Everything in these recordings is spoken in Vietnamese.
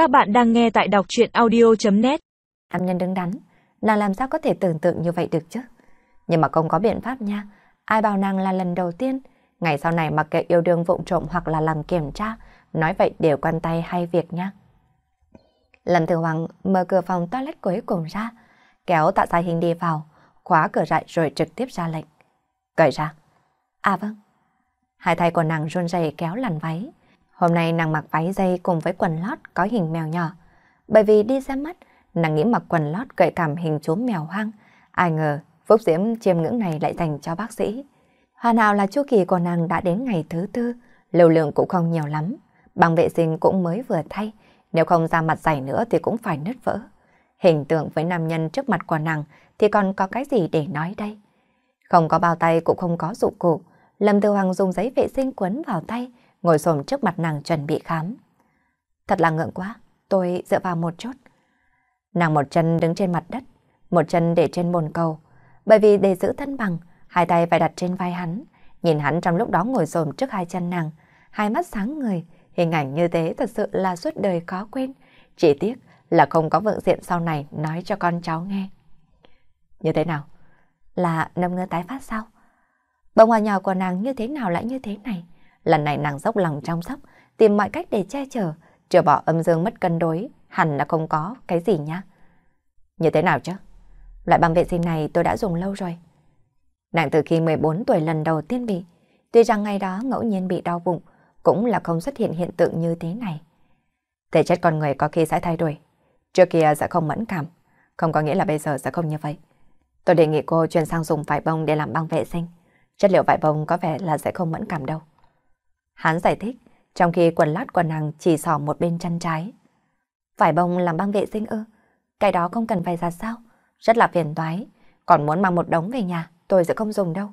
Các bạn đang nghe tại đọc chuyện audio.net Nam nhân đứng đắn, nàng làm sao có thể tưởng tượng như vậy được chứ? Nhưng mà không có biện pháp nha. Ai bảo nàng là lần đầu tiên, ngày sau này mặc kệ yêu đương vụng trộm hoặc là làm kiểm tra, nói vậy đều quan tay hay việc nha. lần Thừa Hoàng mở cửa phòng toilet cuối cùng ra, kéo tạ sai hình đi vào, khóa cửa lại rồi trực tiếp ra lệnh. Cởi ra. À vâng. Hai tay của nàng run rẩy kéo làn váy. Hôm nay nàng mặc váy dây cùng với quần lót có hình mèo nhỏ. Bởi vì đi ra mắt, nàng nghĩ mặc quần lót gợi cảm hình chú mèo hoang. Ai ngờ, phúc diễm chiêm ngưỡng này lại dành cho bác sĩ. Hoàn nào là chu kỳ của nàng đã đến ngày thứ tư, lưu lượng cũng không nhiều lắm. Bằng vệ sinh cũng mới vừa thay, nếu không ra mặt dày nữa thì cũng phải nứt vỡ. Hình tượng với nam nhân trước mặt của nàng thì còn có cái gì để nói đây? Không có bao tay cũng không có dụng cụ. Lâm Tư Hoàng dùng giấy vệ sinh quấn vào tay, ngồi xổm trước mặt nàng chuẩn bị khám. Thật là ngượng quá, tôi dựa vào một chút. Nàng một chân đứng trên mặt đất, một chân để trên bồn cầu. Bởi vì để giữ thân bằng, hai tay phải đặt trên vai hắn. Nhìn hắn trong lúc đó ngồi xổm trước hai chân nàng, hai mắt sáng người, hình ảnh như thế thật sự là suốt đời khó quên. Chỉ tiếc là không có vượng diện sau này nói cho con cháu nghe. Như thế nào? Là nâm ngơ tái phát sao? Bông hoa nhỏ của nàng như thế nào lại như thế này? Lần này nàng dốc lòng trong sóc, tìm mọi cách để che chở, trừ bỏ âm dương mất cân đối, hẳn là không có cái gì nhá. Như thế nào chứ? Loại băng vệ sinh này tôi đã dùng lâu rồi. Nàng từ khi 14 tuổi lần đầu tiên bị, tuy rằng ngày đó ngẫu nhiên bị đau bụng, cũng là không xuất hiện hiện tượng như thế này. Thể chất con người có khi sẽ thay đổi. Trước kia sẽ không mẫn cảm, không có nghĩa là bây giờ sẽ không như vậy. Tôi đề nghị cô chuyển sang dùng vải bông để làm băng vệ sinh. Chất liệu vải bông có vẻ là sẽ không mẫn cảm đâu. Hắn giải thích, trong khi quần lót của nàng chỉ sỏ một bên chân trái. Vải bông làm băng vệ sinh ư? Cái đó không cần phải giặt sao? Rất là phiền toái. Còn muốn mang một đống về nhà, tôi sẽ không dùng đâu.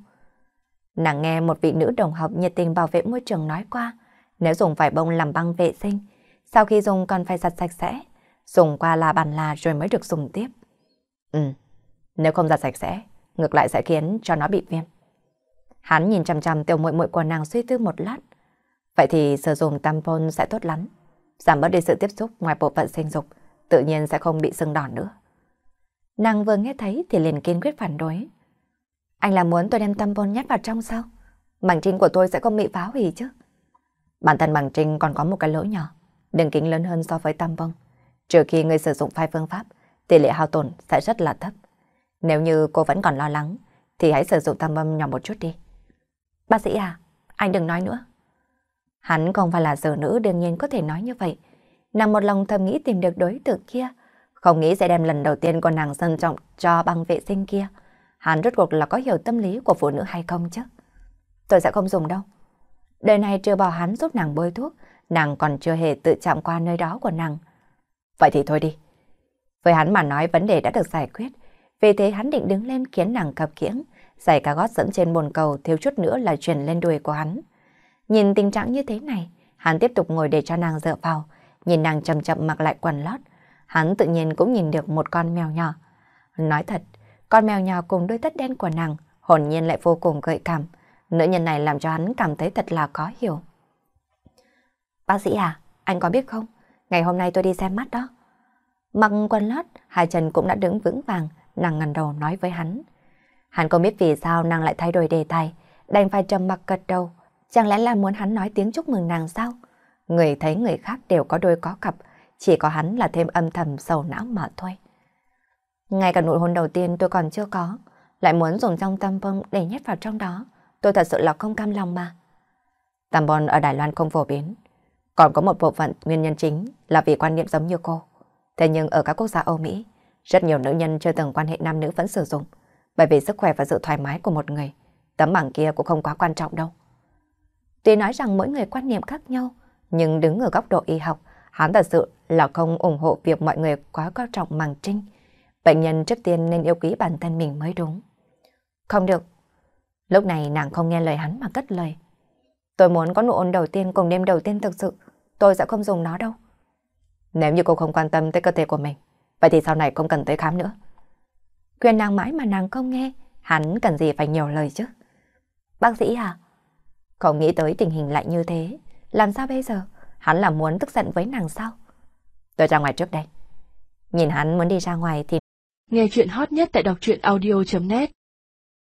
Nàng nghe một vị nữ đồng học nhiệt tình bảo vệ môi trường nói qua, nếu dùng vải bông làm băng vệ sinh, sau khi dùng còn phải giặt sạch sẽ, dùng qua là bàn là rồi mới được dùng tiếp. Ừ, nếu không giặt sạch sẽ, ngược lại sẽ khiến cho nó bị viêm. Hắn nhìn chằm chằm tiểu muội muội của nàng suy tư một lát. Vậy thì sử dụng tampon sẽ tốt lắm, giảm bớt đi sự tiếp xúc ngoài bộ phận sinh dục, tự nhiên sẽ không bị sưng đỏ nữa. Nàng vừa nghe thấy thì liền kiên quyết phản đối. Anh là muốn tôi đem tampon nhét vào trong sao? Bằng trinh của tôi sẽ không bị phá hủy chứ. Bản thân bằng trinh còn có một cái lỗ nhỏ, đường kính lớn hơn so với tampon. Trừ khi người sử dụng phai phương pháp, tỷ lệ hao tổn sẽ rất là thấp. Nếu như cô vẫn còn lo lắng, thì hãy sử dụng tampon nhỏ một chút đi. Bác sĩ à, anh đừng nói nữa. Hắn không phải là giờ nữ đương nhiên có thể nói như vậy. Nàng một lòng thầm nghĩ tìm được đối tượng kia, không nghĩ sẽ đem lần đầu tiên của nàng sân trọng cho băng vệ sinh kia. Hắn rốt cuộc là có hiểu tâm lý của phụ nữ hay không chứ? Tôi sẽ không dùng đâu. Đời này chưa bảo hắn giúp nàng bôi thuốc, nàng còn chưa hề tự chạm qua nơi đó của nàng. Vậy thì thôi đi. Với hắn mà nói vấn đề đã được giải quyết, vì thế hắn định đứng lên khiến nàng cập kiễng, giày cả gót dẫn trên bồn cầu thiếu chút nữa là chuyển lên đùi của hắn. Nhìn tình trạng như thế này, hắn tiếp tục ngồi để cho nàng dựa vào, nhìn nàng chậm chậm mặc lại quần lót. Hắn tự nhiên cũng nhìn được một con mèo nhỏ. Nói thật, con mèo nhỏ cùng đôi tất đen của nàng hồn nhiên lại vô cùng gợi cảm. Nữ nhân này làm cho hắn cảm thấy thật là khó hiểu. Bác sĩ à, anh có biết không? Ngày hôm nay tôi đi xem mắt đó. Mặc quần lót, hai chân cũng đã đứng vững vàng, nàng ngần đầu nói với hắn. Hắn không biết vì sao nàng lại thay đổi đề tài, đành phải trầm mặc gật đầu. Chẳng lẽ là muốn hắn nói tiếng chúc mừng nàng sao? Người thấy người khác đều có đôi có cặp, chỉ có hắn là thêm âm thầm sầu não mà thôi. Ngay cả nụ hôn đầu tiên tôi còn chưa có, lại muốn dùng trong tampon để nhét vào trong đó. Tôi thật sự là không cam lòng mà. Tampon ở Đài Loan không phổ biến. Còn có một bộ phận nguyên nhân chính là vì quan niệm giống như cô. Thế nhưng ở các quốc gia Âu Mỹ, rất nhiều nữ nhân chưa từng quan hệ nam nữ vẫn sử dụng. Bởi vì sức khỏe và sự thoải mái của một người, tấm bảng kia cũng không quá quan trọng đâu. Tuy nói rằng mỗi người quan niệm khác nhau, nhưng đứng ở góc độ y học, hắn thật sự là không ủng hộ việc mọi người quá coi trọng màng trinh. Bệnh nhân trước tiên nên yêu quý bản thân mình mới đúng. Không được. Lúc này nàng không nghe lời hắn mà cất lời. Tôi muốn có nụ ôn đầu tiên cùng đêm đầu tiên thực sự, tôi sẽ không dùng nó đâu. Nếu như cô không quan tâm tới cơ thể của mình, vậy thì sau này không cần tới khám nữa. Quyền nàng mãi mà nàng không nghe, hắn cần gì phải nhiều lời chứ. Bác sĩ à? Không nghĩ tới tình hình lại như thế, làm sao bây giờ? Hắn là muốn tức giận với nàng sao? Tôi ra ngoài trước đây. Nhìn hắn muốn đi ra ngoài thì... Nghe chuyện hot nhất tại đọc truyện audio.net